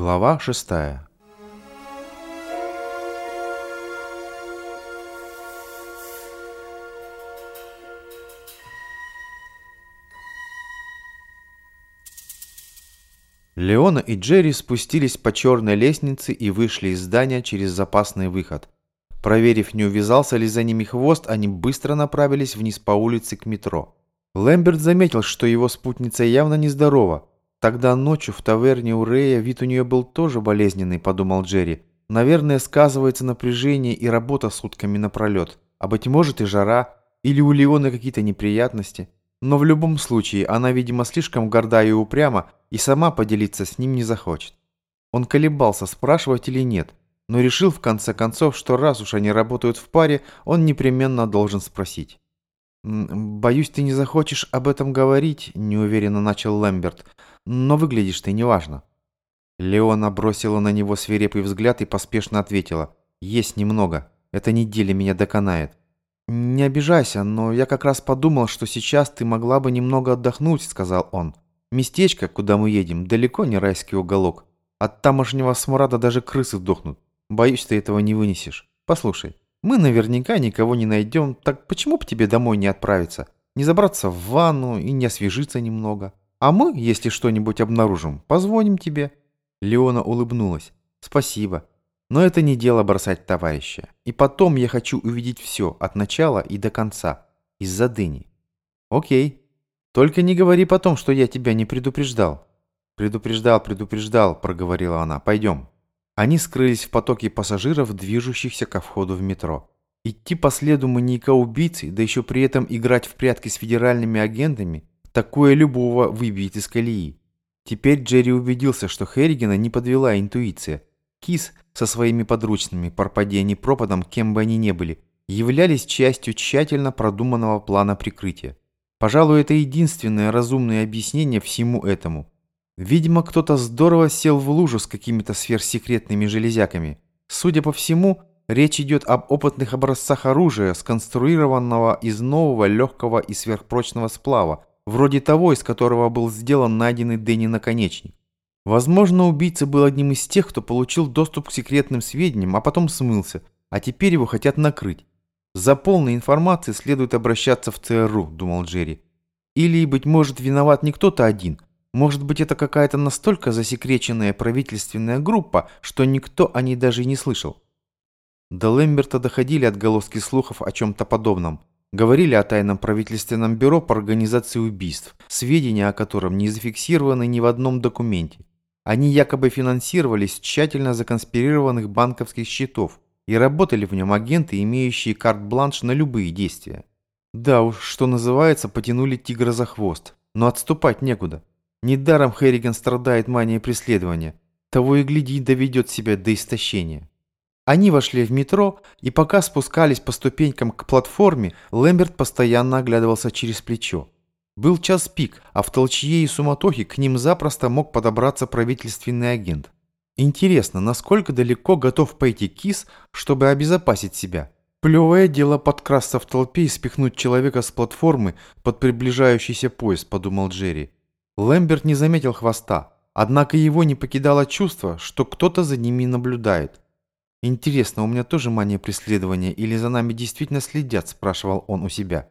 Глава шестая Леона и Джерри спустились по черной лестнице и вышли из здания через запасный выход. Проверив, не увязался ли за ними хвост, они быстро направились вниз по улице к метро. Лэмберт заметил, что его спутница явно нездорова. Тогда ночью в таверне у Рея вид у нее был тоже болезненный, подумал Джерри. Наверное, сказывается напряжение и работа сутками напролет. А быть может и жара, или у Леона какие-то неприятности. Но в любом случае, она, видимо, слишком горда и упряма, и сама поделиться с ним не захочет. Он колебался, спрашивать или нет, но решил в конце концов, что раз уж они работают в паре, он непременно должен спросить. «Боюсь, ты не захочешь об этом говорить», – неуверенно начал Лэмберт. «Но выглядишь ты неважно». Леона бросила на него свирепый взгляд и поспешно ответила. «Есть немного. Эта неделя меня доконает». «Не обижайся, но я как раз подумал, что сейчас ты могла бы немного отдохнуть», – сказал он. «Местечко, куда мы едем, далеко не райский уголок. От тамошнего смрада даже крысы сдохнут. Боюсь, ты этого не вынесешь. Послушай, мы наверняка никого не найдем, так почему бы тебе домой не отправиться? Не забраться в ванну и не освежиться немного? А мы, если что-нибудь обнаружим, позвоним тебе». Леона улыбнулась. «Спасибо. Но это не дело бросать товарища. И потом я хочу увидеть все, от начала и до конца. Из-за дыни». «Окей. Только не говори потом, что я тебя не предупреждал». «Предупреждал, предупреждал», — проговорила она. «Пойдем». Они скрылись в потоке пассажиров, движущихся ко входу в метро. Идти по следу маньяка-убийцы, да еще при этом играть в прятки с федеральными агентами, такое любого выбьет из колеи. Теперь Джерри убедился, что Херригана не подвела интуиция. Кис со своими подручными, пропадя ни пропадом, кем бы они ни были, являлись частью тщательно продуманного плана прикрытия. Пожалуй, это единственное разумное объяснение всему этому. Видимо, кто-то здорово сел в лужу с какими-то сверхсекретными железяками. Судя по всему, речь идет об опытных образцах оружия, сконструированного из нового легкого и сверхпрочного сплава, вроде того, из которого был сделан найденный Дэнни наконечник. Возможно, убийца был одним из тех, кто получил доступ к секретным сведениям, а потом смылся, а теперь его хотят накрыть. За полной информацией следует обращаться в ЦРУ, думал Джерри. Или, быть может, виноват не кто-то один – может быть, это какая-то настолько засекреченная правительственная группа, что никто о ней даже и не слышал. До Лэмберта доходили отголоски слухов о чем-то подобном. Говорили о тайном правительственном бюро по организации убийств, сведения о котором не зафиксированы ни в одном документе. Они якобы финансировались тщательно законспирированных банковских счетов и работали в нем агенты, имеющие карт-бланш на любые действия. Да уж, что называется, потянули тигра за хвост, но отступать некуда. Недаром Херриган страдает манией преследования. Того и гляди, доведет себя до истощения. Они вошли в метро, и пока спускались по ступенькам к платформе, Лэмберт постоянно оглядывался через плечо. Был час пик, а в толчье и суматохе к ним запросто мог подобраться правительственный агент. Интересно, насколько далеко готов пойти Кис, чтобы обезопасить себя? Плевое дело подкрасться в толпе и спихнуть человека с платформы под приближающийся поезд, подумал Джерри. Лэмберт не заметил хвоста, однако его не покидало чувство, что кто-то за ними наблюдает. «Интересно, у меня тоже мания преследования или за нами действительно следят?» – спрашивал он у себя.